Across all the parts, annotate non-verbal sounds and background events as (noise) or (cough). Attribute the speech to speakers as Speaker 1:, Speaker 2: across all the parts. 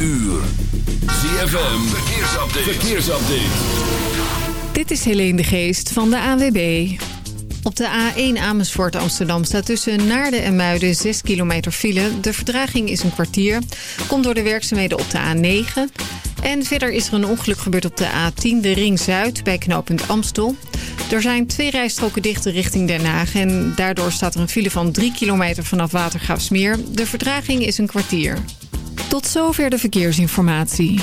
Speaker 1: uur. ZFM, verkeersupdate. verkeersupdate.
Speaker 2: Dit is Helene de Geest van de AWB. Op de A1 Amersfoort Amsterdam staat tussen Naarden en Muiden 6 kilometer file. De verdraging is een kwartier. Komt door de werkzaamheden op de A9. En verder is er een ongeluk gebeurd op de A10, de Ring Zuid, bij knooppunt Amstel. Er zijn twee rijstroken dicht richting Den Haag... en daardoor staat er een file van 3 kilometer vanaf Watergraafsmeer. De verdraging is een kwartier. Tot zover de verkeersinformatie.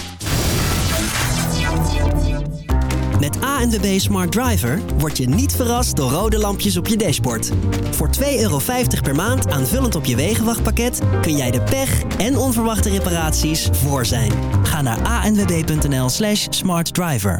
Speaker 3: Met ANWB Smart Driver word je niet verrast door rode lampjes op je dashboard. Voor 2,50 euro per maand aanvullend op je wegenwachtpakket... kun jij de pech en onverwachte reparaties voor zijn. Ga naar anwb.nl slash smartdriver.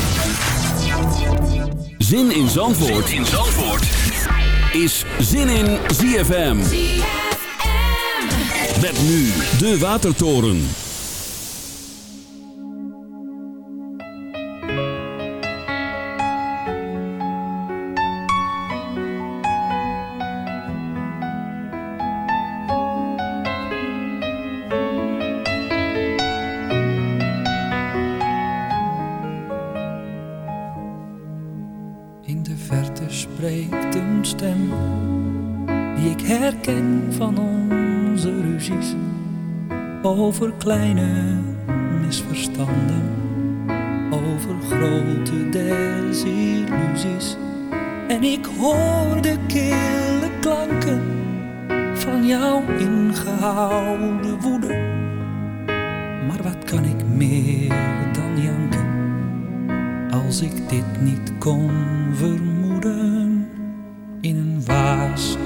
Speaker 1: Zin in Zandvoort, zin in Zandvoort. is Zin in ZFM. Met nu de Watertoren.
Speaker 4: Die ik herken van onze ruzies over kleine misverstanden, over grote desillusies. En ik hoor de kille klanken van jouw ingehouden woede. Maar wat kan ik meer dan janken? Als ik dit niet kon vermoeden,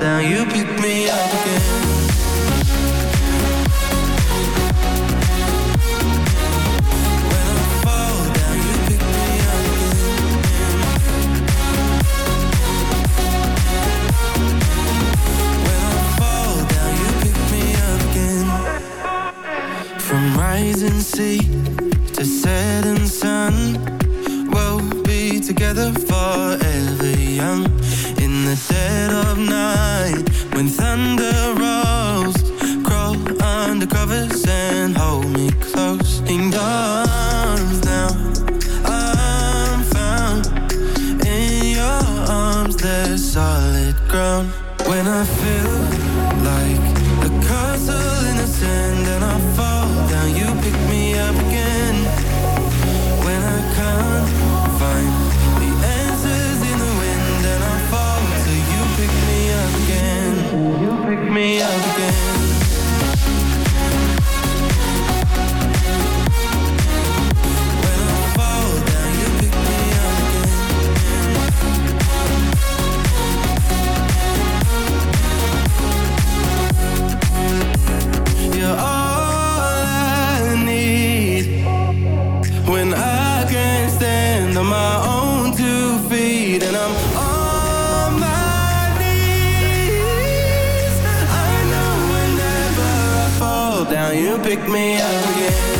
Speaker 5: you pick me up again. When I fall down you pick me up again. When I fall down you pick me up again. From rising sea to setting sun, we'll be together forever when thunder rolls, crawl under covers and hold me close in your arms now. I'm found in your arms, there's solid ground. When I feel pick me up again.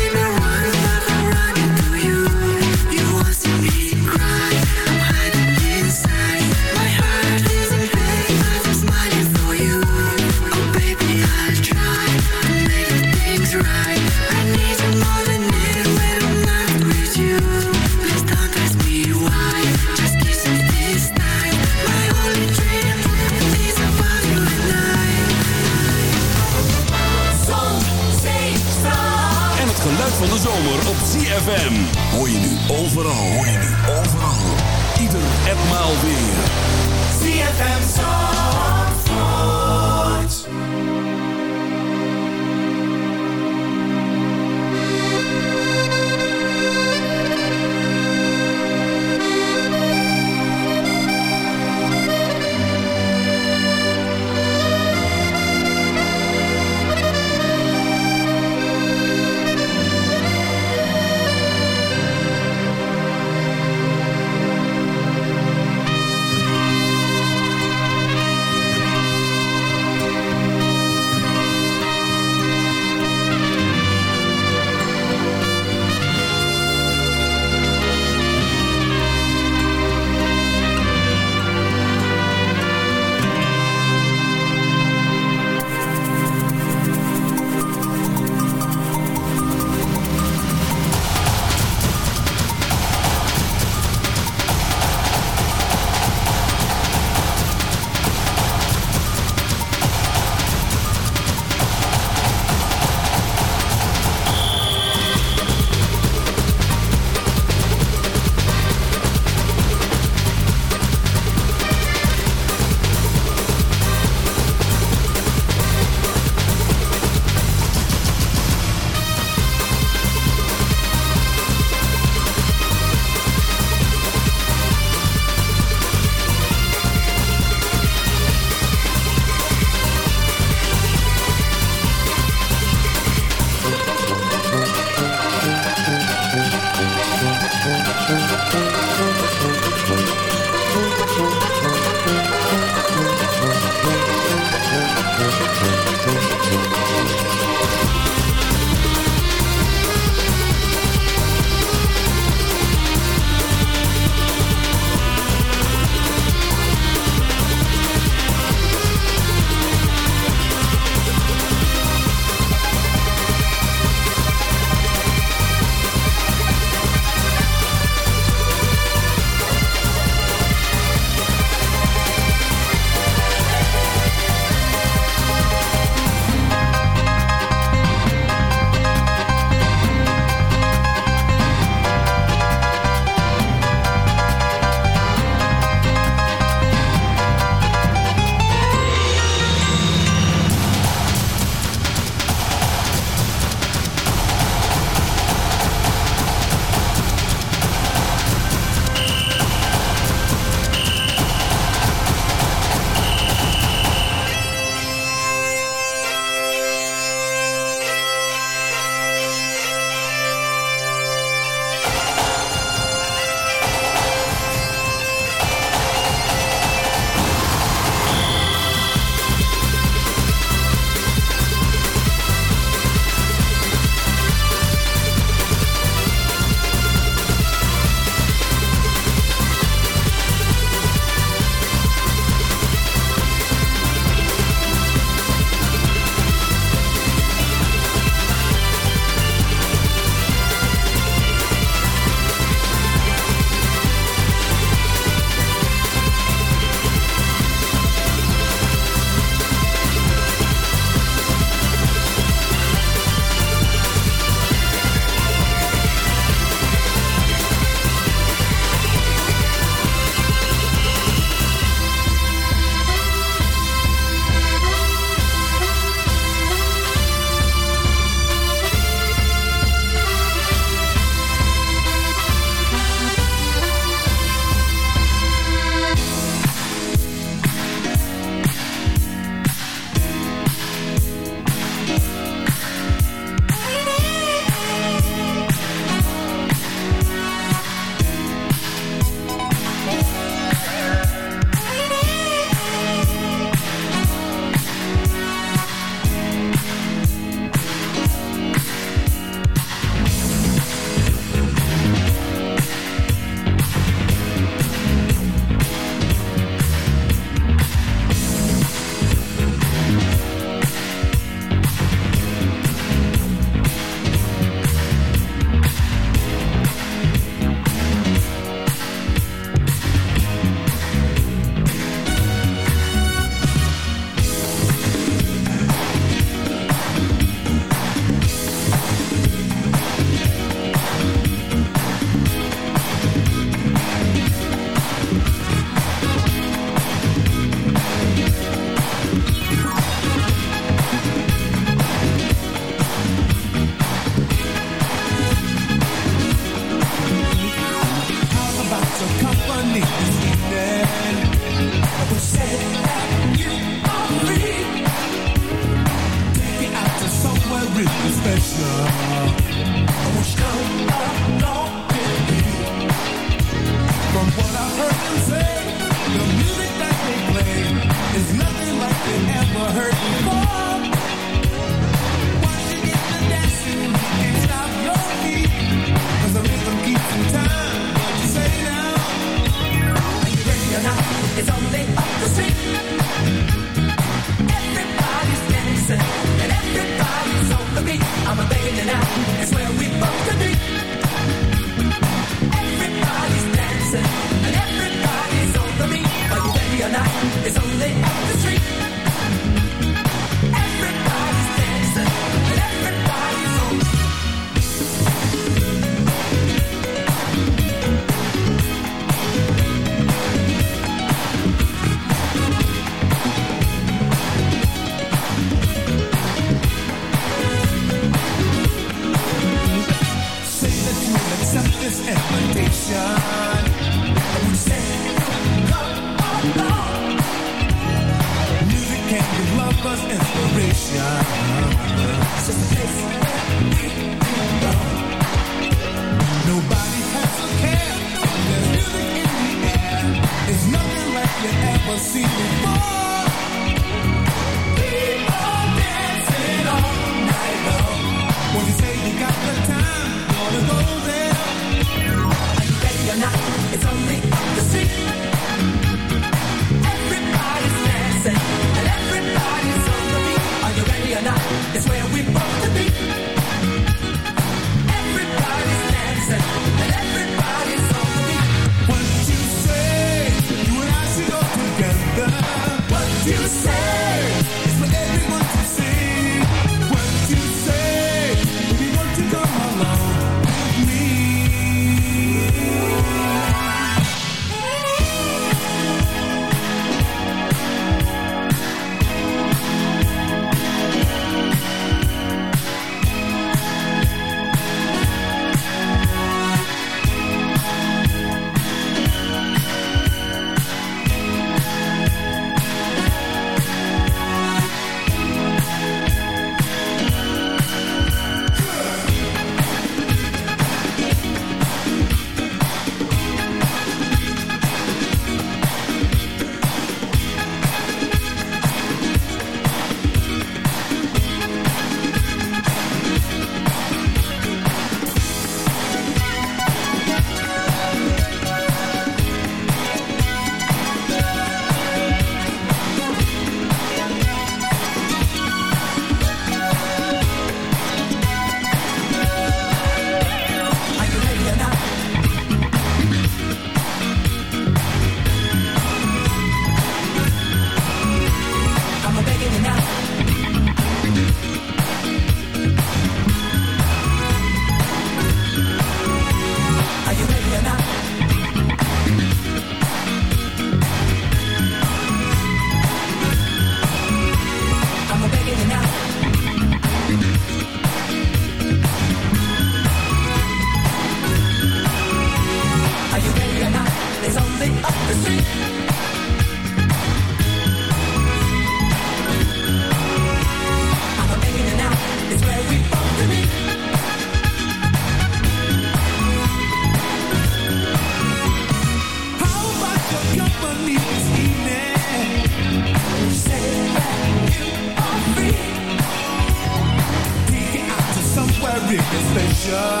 Speaker 6: Somewhere really special.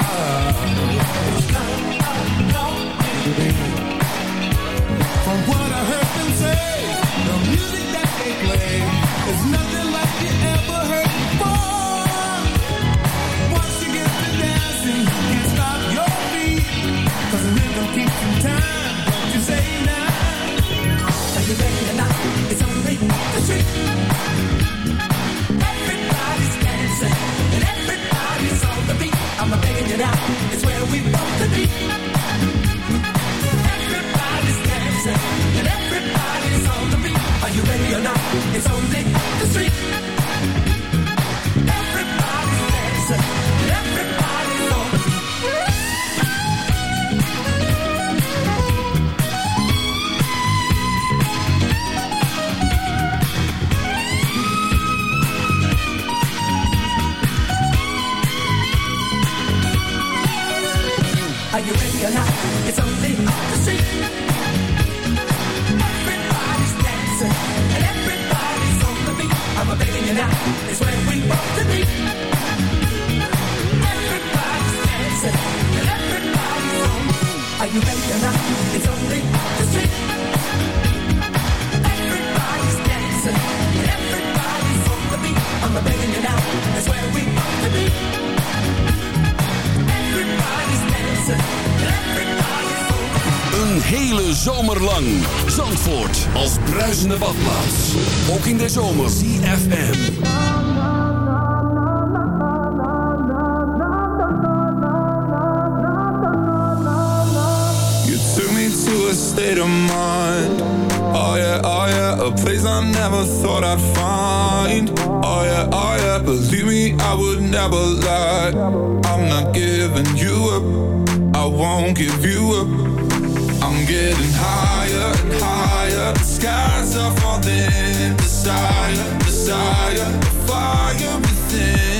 Speaker 6: Come along with me. From what I heard
Speaker 1: bruisende badplaats. Ook in de zomer. ZFM.
Speaker 7: You took me to a state of mind. Oh yeah, oh yeah, a place I never thought I'd find. Oh yeah, oh yeah, believe me, I would never lie. I'm not giving you up, I won't give you up. I'm getting. The skies are falling. Desire, desire, the fire within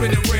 Speaker 8: She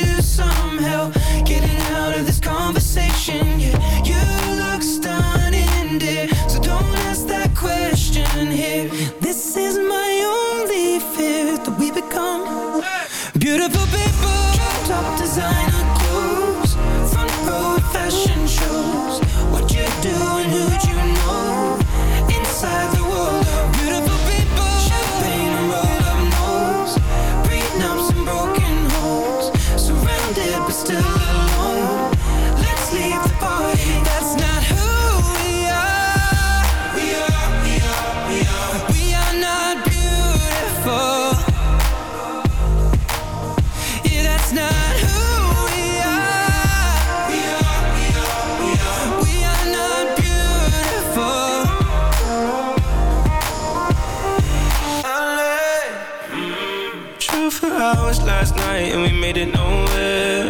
Speaker 5: nowhere.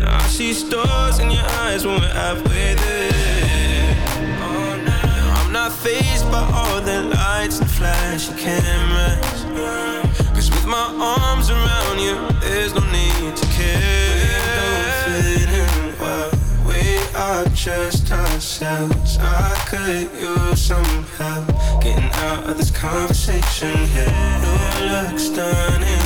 Speaker 5: Now I see stars in your eyes when we're halfway there. Oh, now I'm not phased by all the lights and flashy cameras. Cause with my arms around you, there's no need to care. Don't fit in well. We are just ourselves. I could use some help getting out of this conversation here. You look stunning,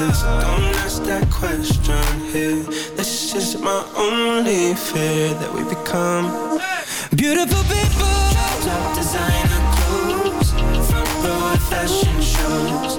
Speaker 5: Cause don't ask that question here. This is my only fear That we become
Speaker 9: Beautiful people.
Speaker 5: Top designer clothes Front row fashion shows.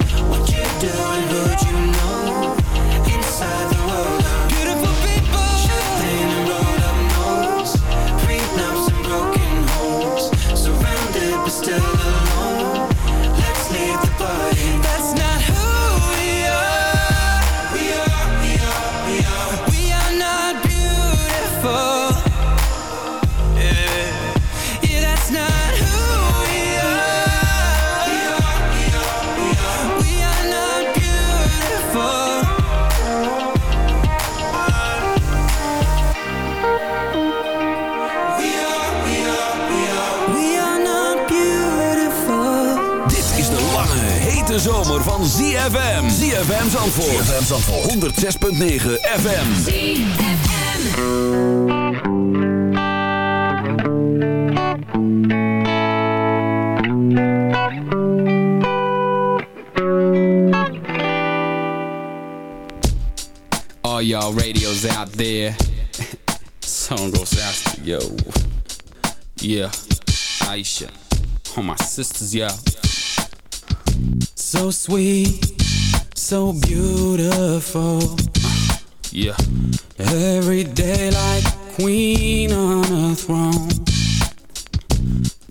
Speaker 1: 106.9 FM.
Speaker 10: All y'all radios out there. (laughs) Song goes out to yo. Yeah, Aisha. All my sisters, y'all. So sweet, so beautiful yeah. Every day like queen on a throne.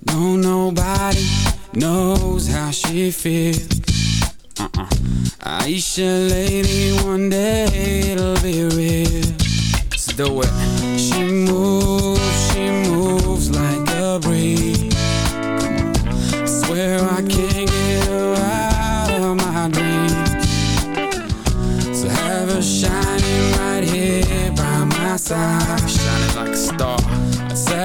Speaker 10: No, nobody knows how she feels. Uh-uh. Aisha, lady, one day it'll be real. Let's do it.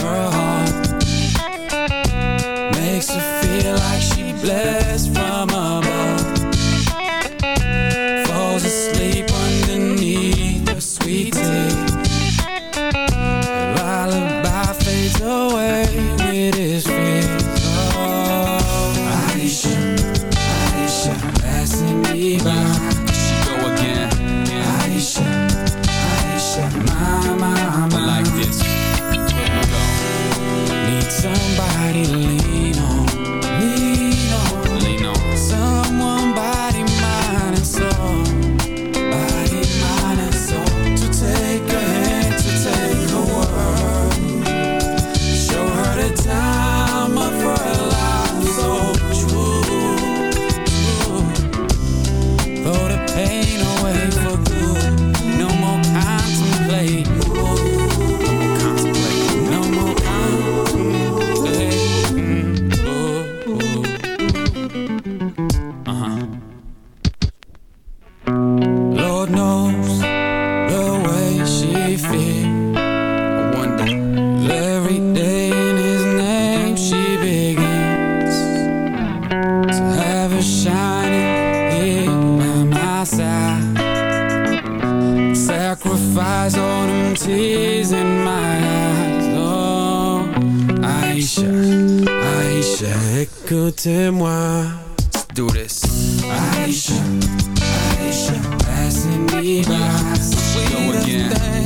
Speaker 10: her heart. Makes her feel like she blessed. tears in my eyes Oh, Aisha, Aisha Écoutez-moi Let's do this. Aisha, Aisha Passing me by. Go again.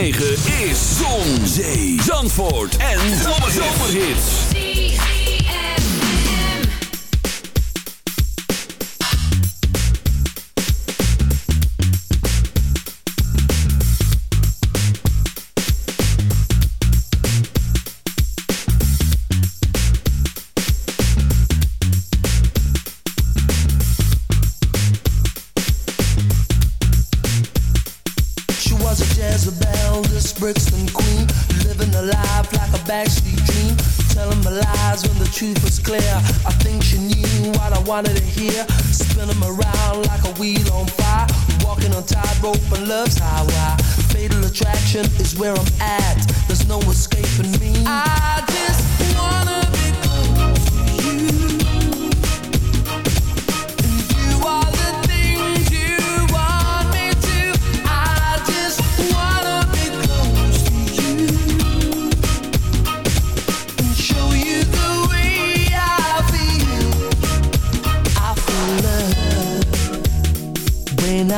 Speaker 11: 9.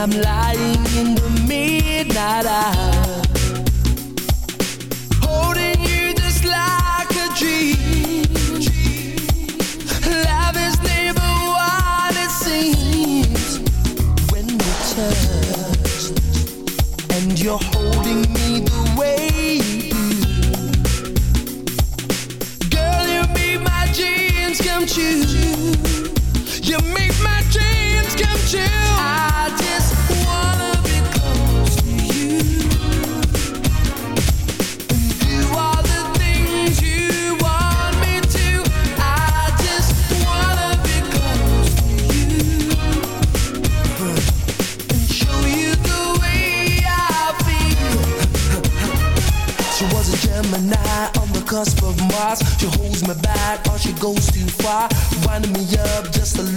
Speaker 11: I'm lying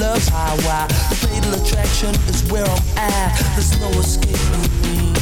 Speaker 12: love's highway. The fatal attraction is where I'm at. There's no escaping me.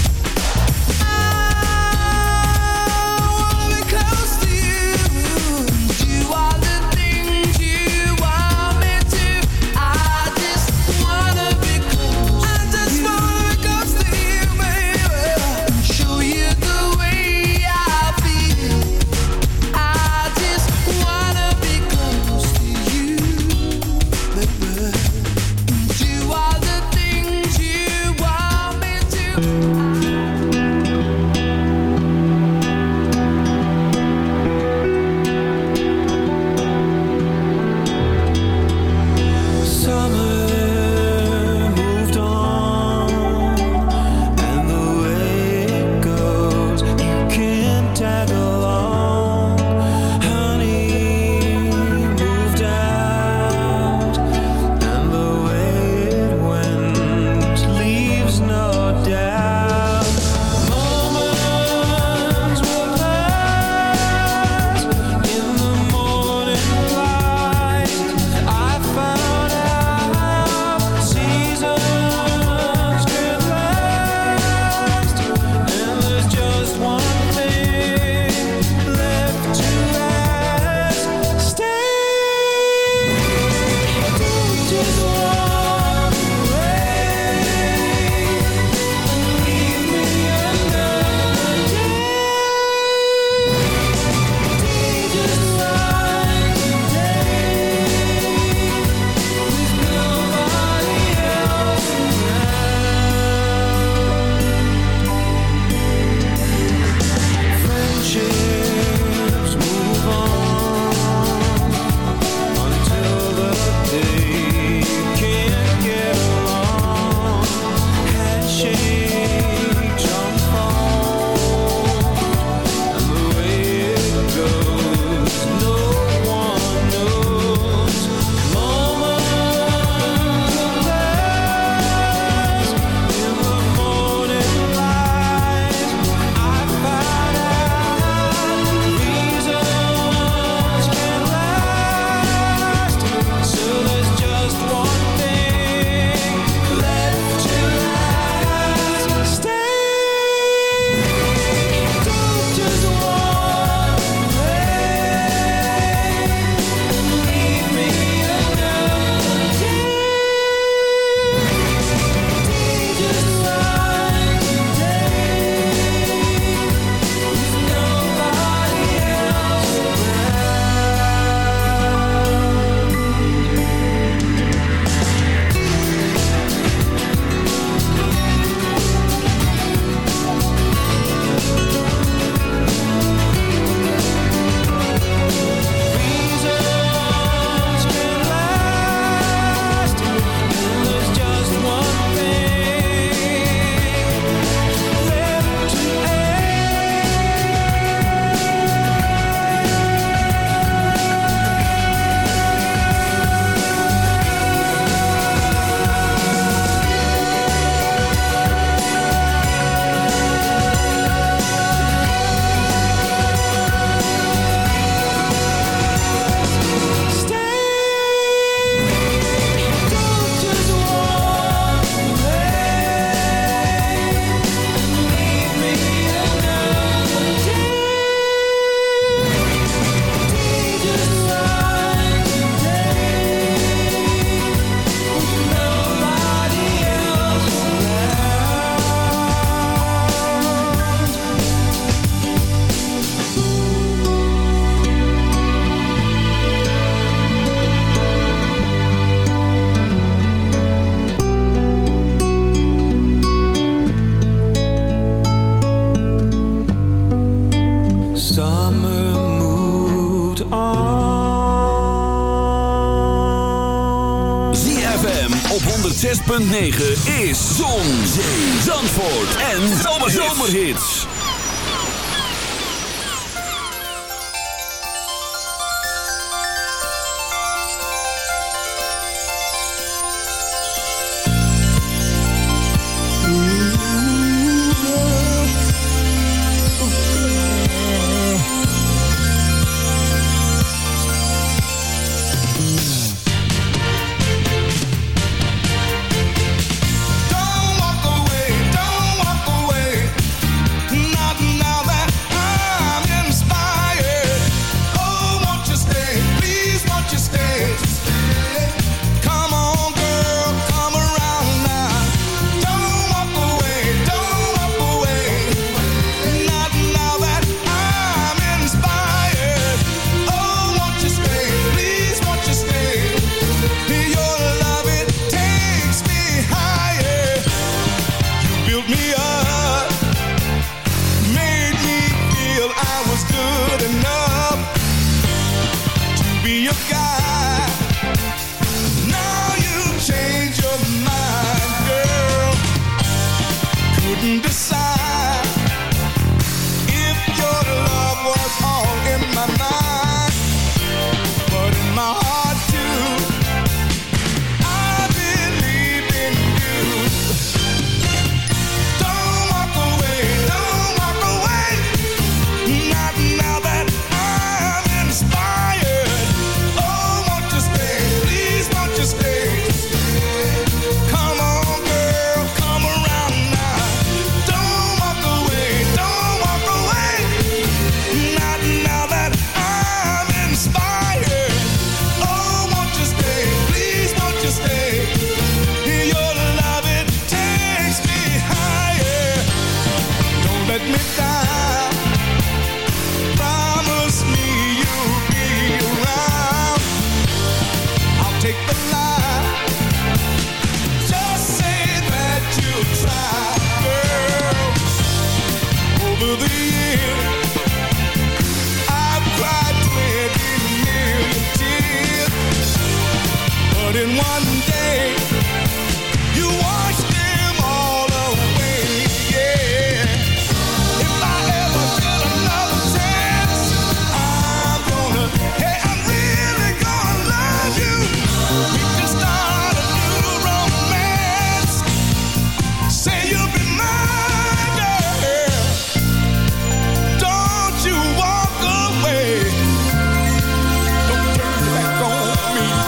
Speaker 11: me.